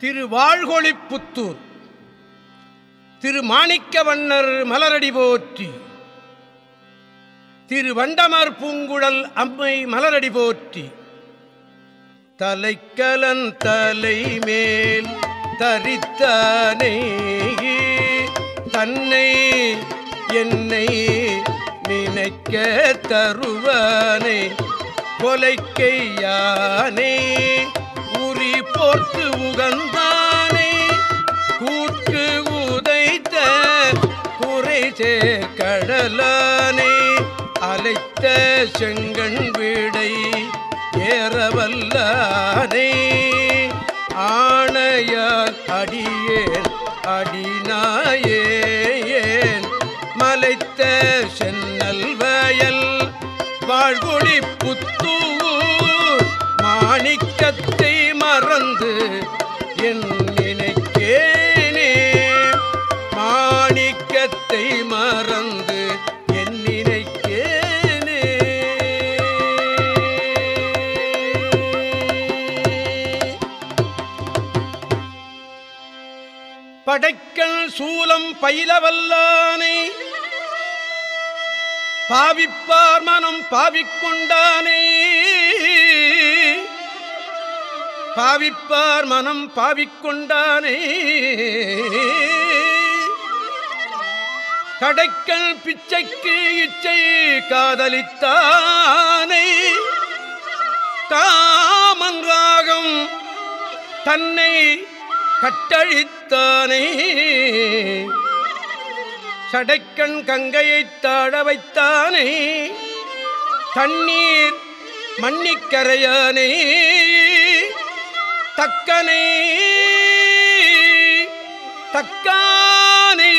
திரு வாழ்கொழிப்புத்தூர் திரு மாணிக்கவண்ணர் மலரடி போற்றி. திரு வண்டமர் பூங்குழல் அம்மை மலரடி போற்றி. தலைக்கலன் தலை மேல் தரித்தானே தன்னை என்னை நினைக்க தருவானே. கொலைக்கையானே போர்த்து உகந்தானே கூற்று உதைத்த குறைசே கடலானே அலைத்த செங்கண் வீடை ஏறவல்லானே. ஆணையார் அடியேன் அடிநாயேன் மலைத்த சென்னல் வயல் வாழ்கொழி புத்தூர் மாணிக்கத்து வந்து என் நினைக்கேனே மாணிக்கத்தை மறந்து என் நினைக்கேனே படைக்கல் சூலம் பயிலவல்லானை பாவிப்பார் மனம் பாவிக்கொண்டானே. பாவிப்பார் மனம் பாவிக்கொண்டானே. கடைக்கல் பிச்சைக்கு இச்சை காதலித்தானே. காமன் ராகம் தன்னை கட்டழித்தானே. சடைக்கண் கங்கையைத் தாழ வைத்தானே. தண்ணீர் மன்னிக்கரையானே தக்கனே தக்கானே.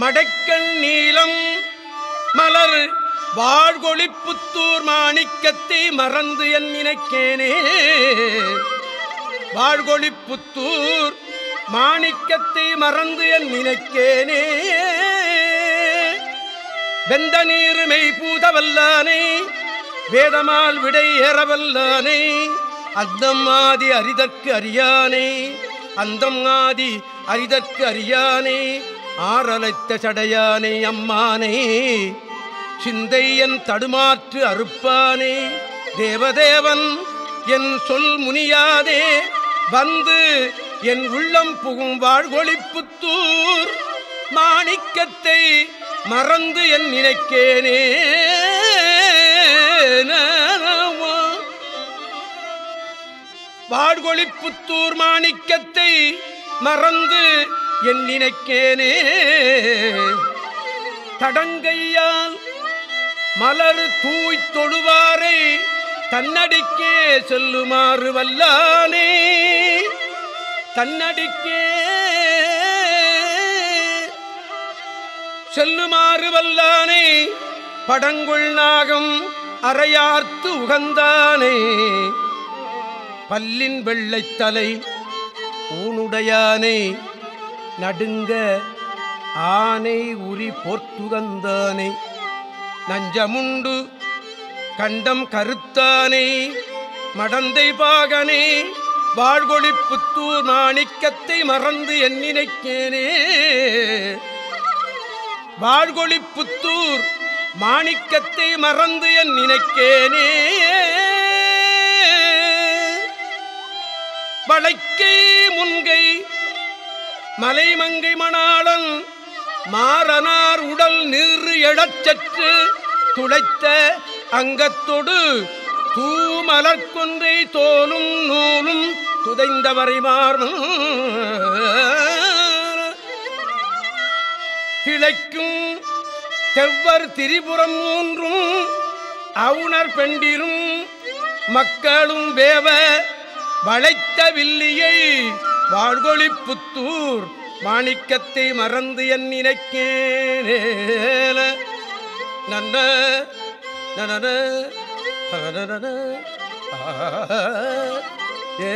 மடைக்கல் நீளம் மலர் வாழ்கொழிப்புத்தூர் மாணிக்கத்தை மறந்து என் நினைக்கேனே. வாழ்கொழிப்புத்தூர் மாணிக்கத்தை மறந்து என் நினைக்கேனே. வெந்த நீருமை பூதவல்லானே வேதமால் விடை ஏறவல்லானே. அந்தம் ஆதி அரிதற்கு அறியானே அந்தம் ஆதி அரிதற்கு அறியானே ஆறலைத்த சடையானே அம்மானே. சிந்தையன் தடுமாற்று அறுப்பானே தேவதேவன் என் சொல் முனியாதே வந்து என் உள்ளம் புகும் வாழ்கொழிப்புத்தூர் மாணிக்கத்தை மறந்து என் நினைக்கேனே. வாழ்கொழிப்புத்தூர் மாணிக்கத்தை மறந்து என் நினைக்கேனே. தடங்கையால் மலர் தூய் தொழுவாரை தன்னடிக்கே செல்லுமாறு வல்லானே. தன்னடிக்கே செல்லுமாறு வல்லானே. படங்குள் நாகம் அறையார்த்து உகந்தானே. பல்லின் வெள்ளைத்தலை ஊனுடையானை நடுங்க ஆனை உரி போர்த்துகந்தானை. நஞ்சமுண்டு கண்டம் கருத்தானை மடந்தை பாகனே வாழ்கொழி புத்தூர் மாணிக்கத்தை மறந்து என் நினைக்கேனே. வாழ்கொழி புத்தூர் மாணிக்கத்தை மறந்து என் நினைக்கேனே. வளைக்கை முன்கை மலைமங்கை மணாளன் மாறனார் உடல் நீர் எழச்சற்று துளைத்த அங்கத்தொடு தூமலர்கொன்றை தோலும் நூலும் துதைந்தவரை மாறும். திளைக்கும் செவ்வர் திரிபுரம் மூன்றும் அவுணர் பெண்டிரும் மக்களும் வேவ வளைத்த வில்லியை வாழ்கொழி புத்தூர் மாணிக்கத்தை மறந்து என் நினைக்கேனே நன்ன நனன ஏ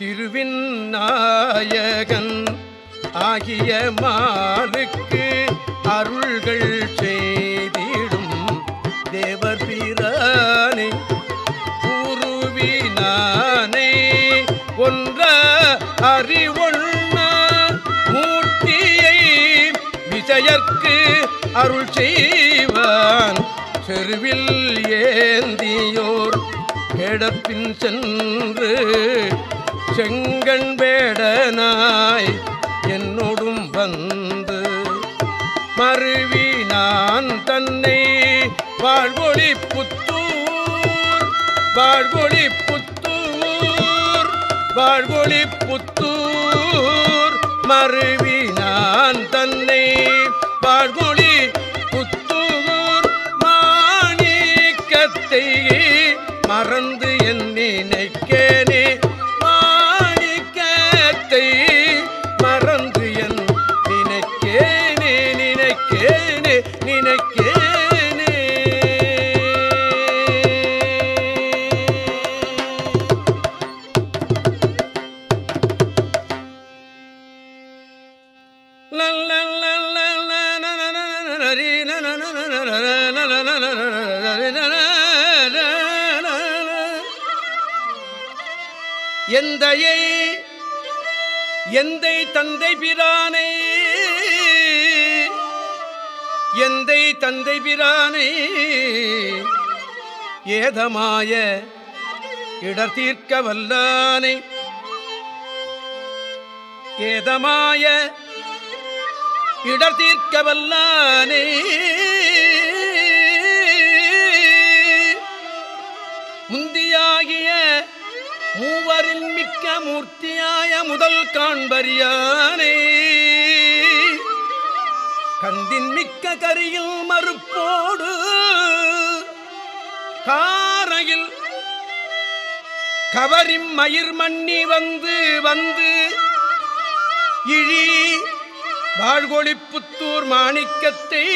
திருவின் நாயகன் ஆகிய மா அறிவொண்ணா மூர்த்தியை விஜயர்க்கு அருள் செய்வான். செருவில் ஏந்தியோர் கேடப்பின் சென்று செங்கண் வேடனாய் என்னோடும் வந்து மருவி நான் தன்னை வாழ்வொழி புத்தூர் வாழ்வொழி புத்தூர் வாழ்வொளி புத்தூர் மருவி நான் எந்தையை எந்தை தந்தை பிரானை எந்தை தந்தை பிரானை ஏதமாய இடர் தீர்க்க வல்லானை ஏதமாய இடர் தீர்க்க வல்லானே மூவரில் மூர்த்தியாய முதல் காண்பறியானே. கந்தின் மிக்க கரியில் மறுப்போடு காரையில் கவரிம் மயிர் மண்ணி வந்து வந்து இழி வாழ்கொழிப்புத்தூர் மாணிக்கத்தை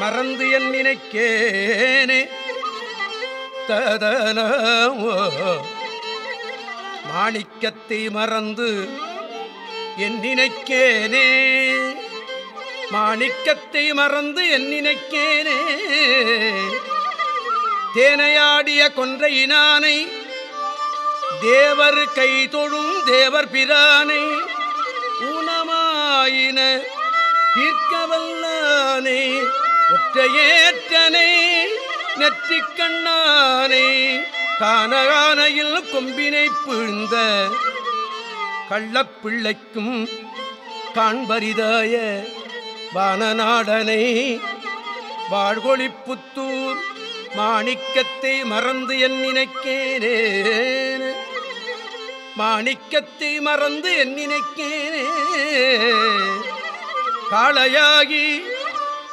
மறந்து என் நினைக்கேனே. ததனவோ மாணிக்கத்தை மறந்து என் நினைக்கேனே. மாணிக்கத்தை மறந்து என் நினைக்கேனே. தேனையாடிய கொன்றையினானை தேவர் கை தொழும் தேவர் பிரானை ஊனமாயின தீர்க்கவல்லானே ஒற்றையேற்றனை நெற்றிக் கண்ணானே கானகானையில் கொம்பினை பிழ்ந்த கள்ளப்பிள்ளைக்கும் காண்பரிதாய வானநாடனை வாழ்கொழிப்புத்தூர் மாணிக்கத்தை மறந்து என் நினைக்கேனே மாணிக்கத்தை மறந்து என் நினைக்கேனே காளையாகி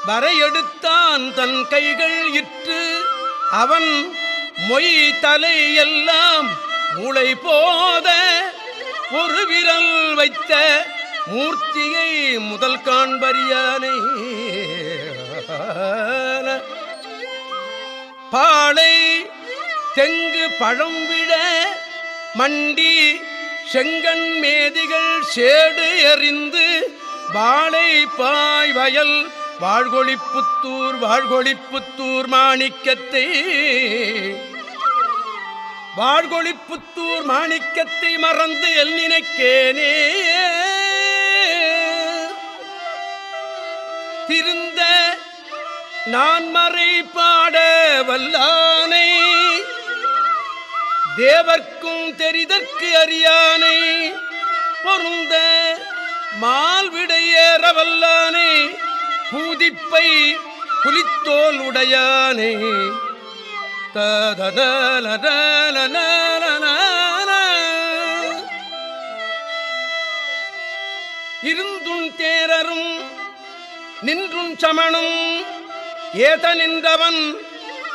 வரையெடுத்தான் தன் கைகள் இற்று அவன் மொய் தலை எல்லாம் மூளை போத ஒரு விரல் வைத்த மூர்த்தியை முதல் காண்பறியானை. பாளை தெங்கு பழம் விட மண்டி செங்கண் மேதிகள் சேடு எறிந்து வாழை பாய் வயல் வாழ்கொழிப்புத்தூர் வாழ்கொழிப்புத்தூர் மாணிக்கத்தை. வாழ்கொழிப்புத்தூர் மாணிக்கத்தை மறந்து எல் நினைக்கேனே. திருந்த நான் மறை பாட வல்லானை. தேவர்க்கும் தெரிதற்கு அறியானை. பொருந்த மால்விடையேற வல்லான். பூதிப்பை புலித்தோல் உடையானே இருந்தும் தேரரும் நின்றும் சமணும் ஏத நின்றவன்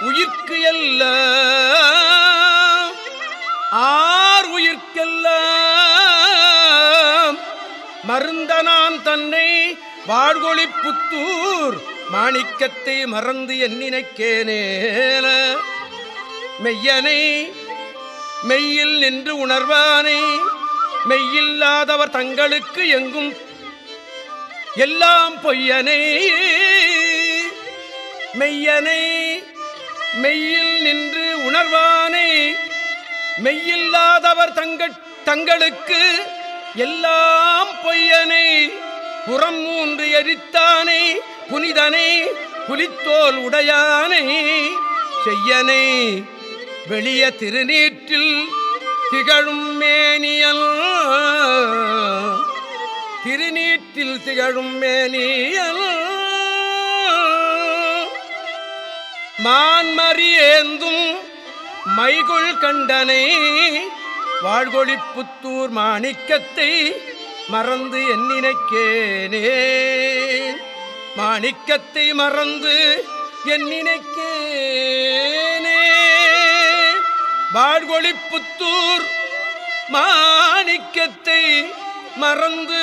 உயிர்க்கு எல்லாம் வாழ்கொழிப்புத்தூர் மாணிக்கத்தை மறந்து எண்ணினைக்கேனேல மெய்யனை மெய்யில் நின்று உணர்வானை மெய்யில்லாதவர் தங்களுக்கு எங்கும் எல்லாம் பொய்யனை. மெய்யனை மெய்யில் நின்று உணர்வானை மெய்யில்லாதவர் தங்கள் தங்களுக்கு எல்லாம் பொய்யனை. புறம் மூன்று எரித்தானை புனிதனை புலித்தோல் உடையானை. செய்யனை வெளிய திருநீற்றில் திகழும் மேனியல். திருநீற்றில் திகழும் மேனியல். மான்மறி ஏந்தும் மைகுள் கண்டனை வாழ்கொழி புத்தூர் மாணிக்கத்தை மறந்து எண்ணினைக்கேனே மாணிக்கத்தை மறந்து எண்ணினைக்கேனே வாழ்கொழி புத்தூர் மாணிக்கத்தை மறந்து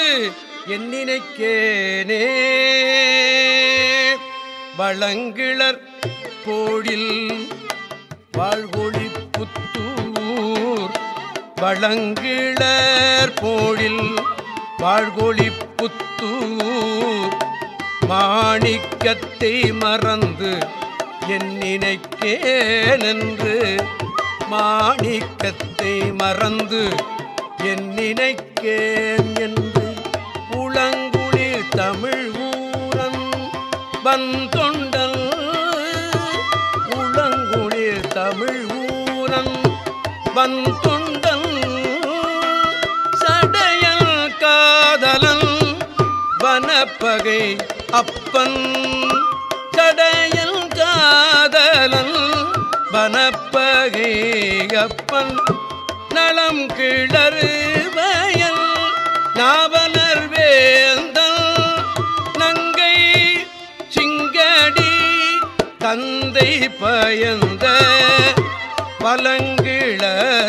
எண்ணினைக்கேனே வளங்கிளர் போழில் வாழ்கொழிப்புத்தூர் வளங்கிளர் போழில் வாழ்கொழி புத்து மாணிக்கத்தை மறந்து என் நினைக்கேனென்று மாணிக்கத்தை மறந்து என் நினைக்கேன் என்று உளங்குளிர் தமிழ் ஊரன் வந்தொண்டல் உளங்குளிர் தமிழ் ஊரன் வந்தொண்ட பகை அப்பன் சடையல் காதலன் வனப்பகை அப்பன் நலம் கிளறு வயல் நாவலர் வேந்தல் நங்கை சிங்கடி தந்தை பயந்த பலங்கிளர்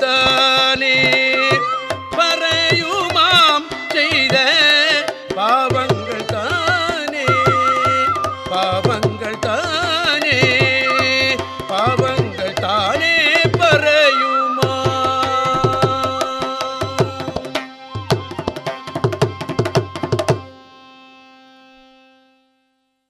the